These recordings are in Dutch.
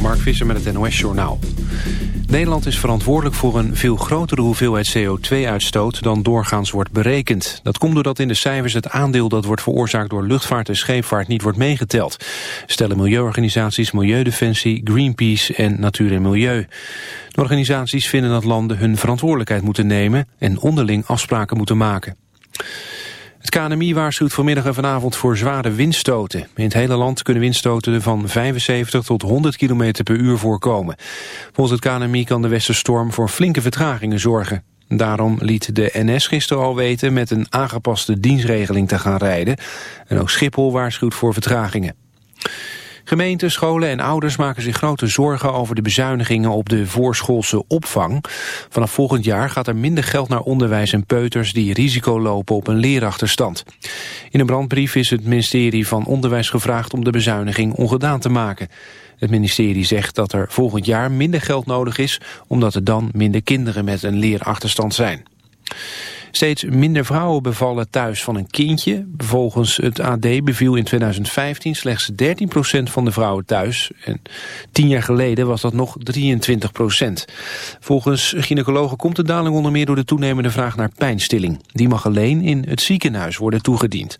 Mark Visser met het NOS-journaal. Nederland is verantwoordelijk voor een veel grotere hoeveelheid CO2-uitstoot dan doorgaans wordt berekend. Dat komt doordat in de cijfers het aandeel dat wordt veroorzaakt door luchtvaart en scheepvaart niet wordt meegeteld. Stellen milieuorganisaties Milieudefensie, Greenpeace en Natuur en Milieu. De organisaties vinden dat landen hun verantwoordelijkheid moeten nemen en onderling afspraken moeten maken. Het KNMI waarschuwt vanmiddag en vanavond voor zware windstoten. In het hele land kunnen windstoten van 75 tot 100 km per uur voorkomen. Volgens het KNMI kan de westerstorm voor flinke vertragingen zorgen. Daarom liet de NS gisteren al weten met een aangepaste dienstregeling te gaan rijden. En ook Schiphol waarschuwt voor vertragingen. Gemeenten, scholen en ouders maken zich grote zorgen over de bezuinigingen op de voorschoolse opvang. Vanaf volgend jaar gaat er minder geld naar onderwijs en peuters die risico lopen op een leerachterstand. In een brandbrief is het ministerie van Onderwijs gevraagd om de bezuiniging ongedaan te maken. Het ministerie zegt dat er volgend jaar minder geld nodig is omdat er dan minder kinderen met een leerachterstand zijn. Steeds minder vrouwen bevallen thuis van een kindje. Volgens het AD beviel in 2015 slechts 13% van de vrouwen thuis. En tien jaar geleden was dat nog 23%. Volgens gynaecologen komt de daling onder meer door de toenemende vraag naar pijnstilling. Die mag alleen in het ziekenhuis worden toegediend.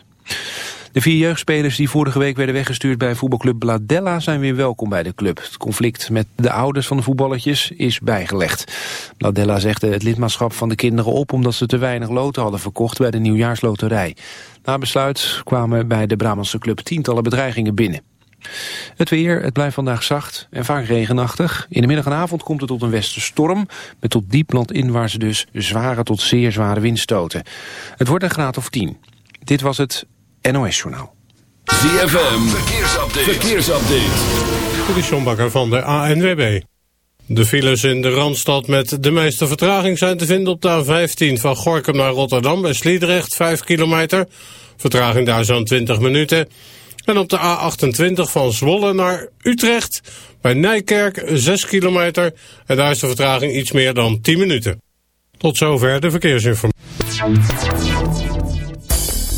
De vier jeugdspelers die vorige week werden weggestuurd bij voetbalclub Bladella zijn weer welkom bij de club. Het conflict met de ouders van de voetballetjes is bijgelegd. Bladella zegde het lidmaatschap van de kinderen op omdat ze te weinig loten hadden verkocht bij de nieuwjaarsloterij. Na besluit kwamen bij de Brabantse club tientallen bedreigingen binnen. Het weer, het blijft vandaag zacht en vaak regenachtig. In de middag en avond komt het tot een westerstorm... met tot diep landinwaarts dus zware tot zeer zware windstoten. Het wordt een graad of 10. Dit was het NOS-journaal. ZFM, verkeersupdate. verkeersupdate. Dit is John Bakker van de ANWB. De files in de Randstad met de meeste vertraging zijn te vinden op de A15 van Gorkum naar Rotterdam bij Sliedrecht, 5 kilometer. Vertraging daar zo'n 20 minuten. En op de A28 van Zwolle naar Utrecht bij Nijkerk, 6 kilometer. En daar is de vertraging iets meer dan 10 minuten. Tot zover de verkeersinformatie.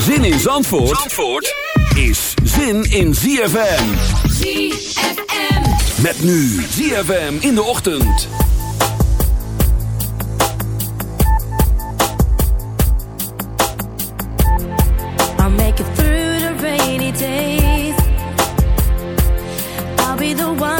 Zin in Zandvoort, Zandvoort is zin in ZFM. ZFM. Met nu ZFM in de ochtend. I'll make it through the rainy days. I'll be the one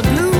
of blue.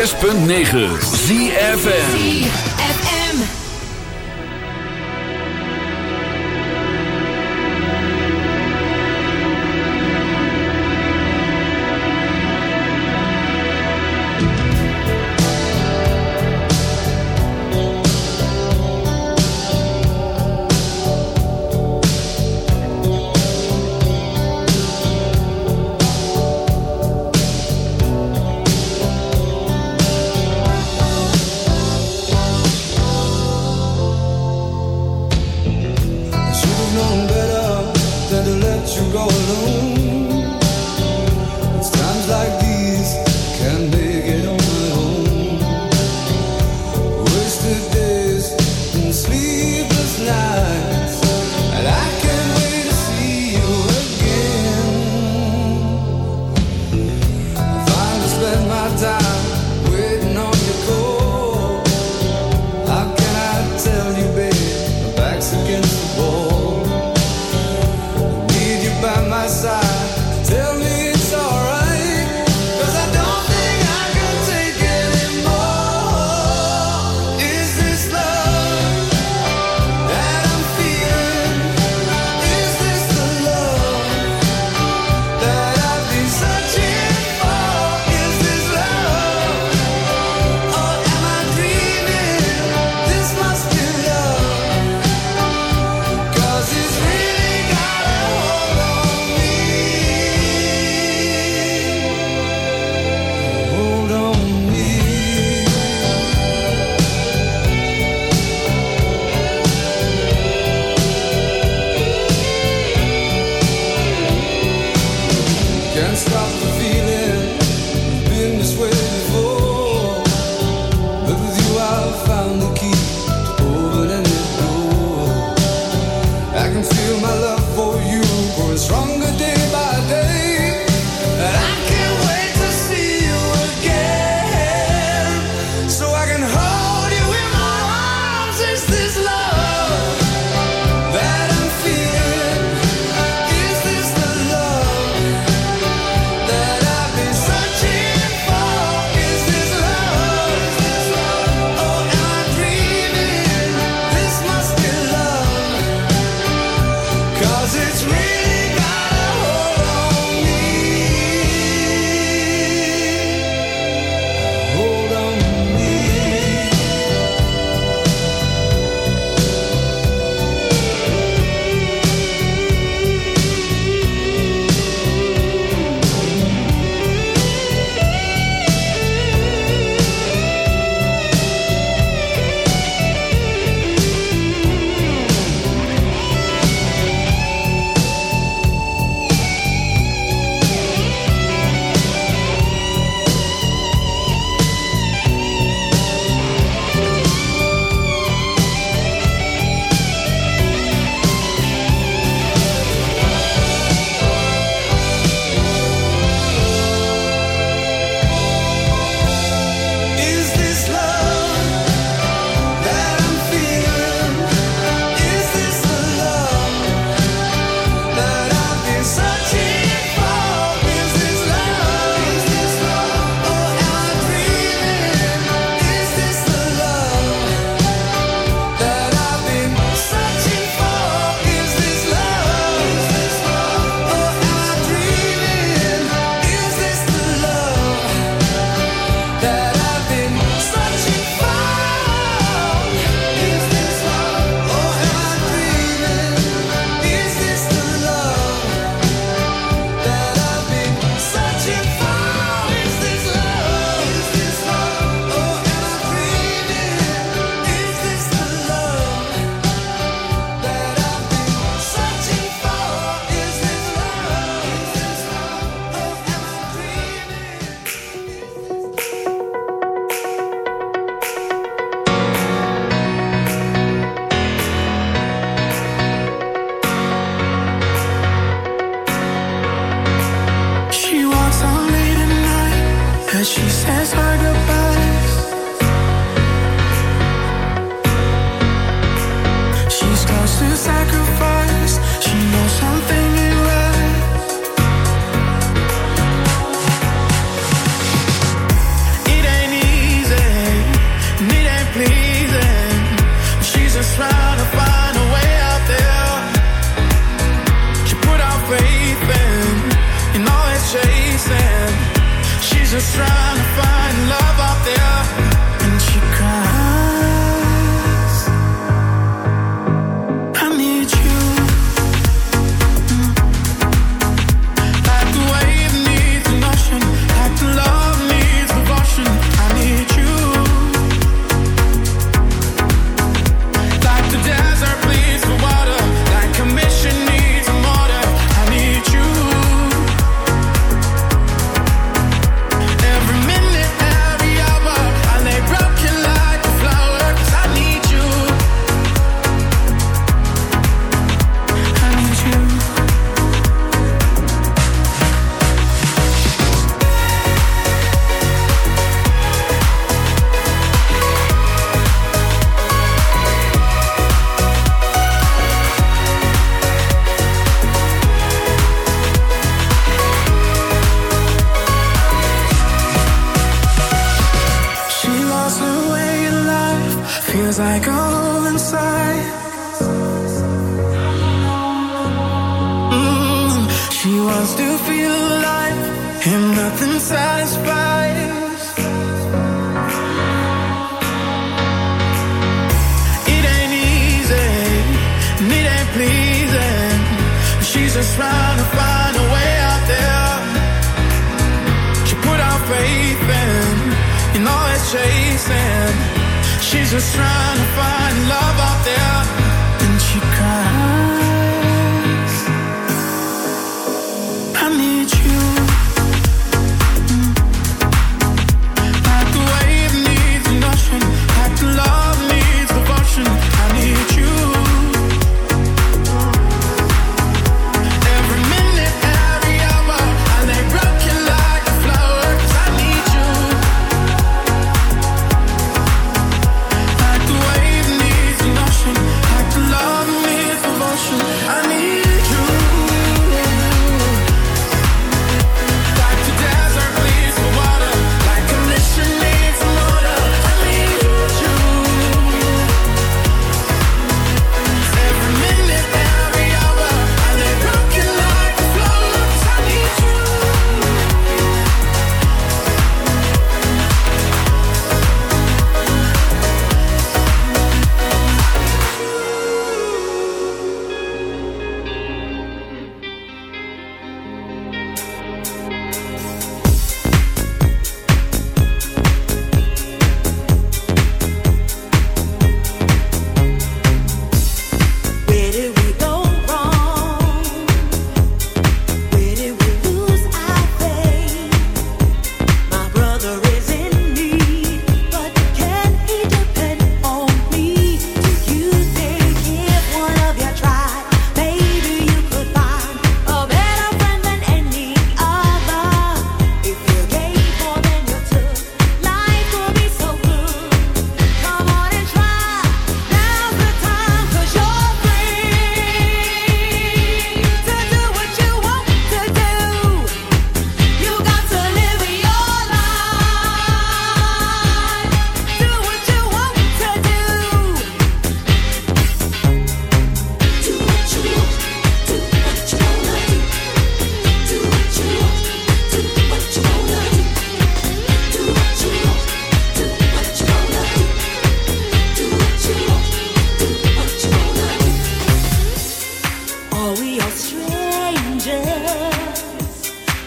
106.9 ZFM.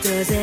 does it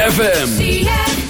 ZFM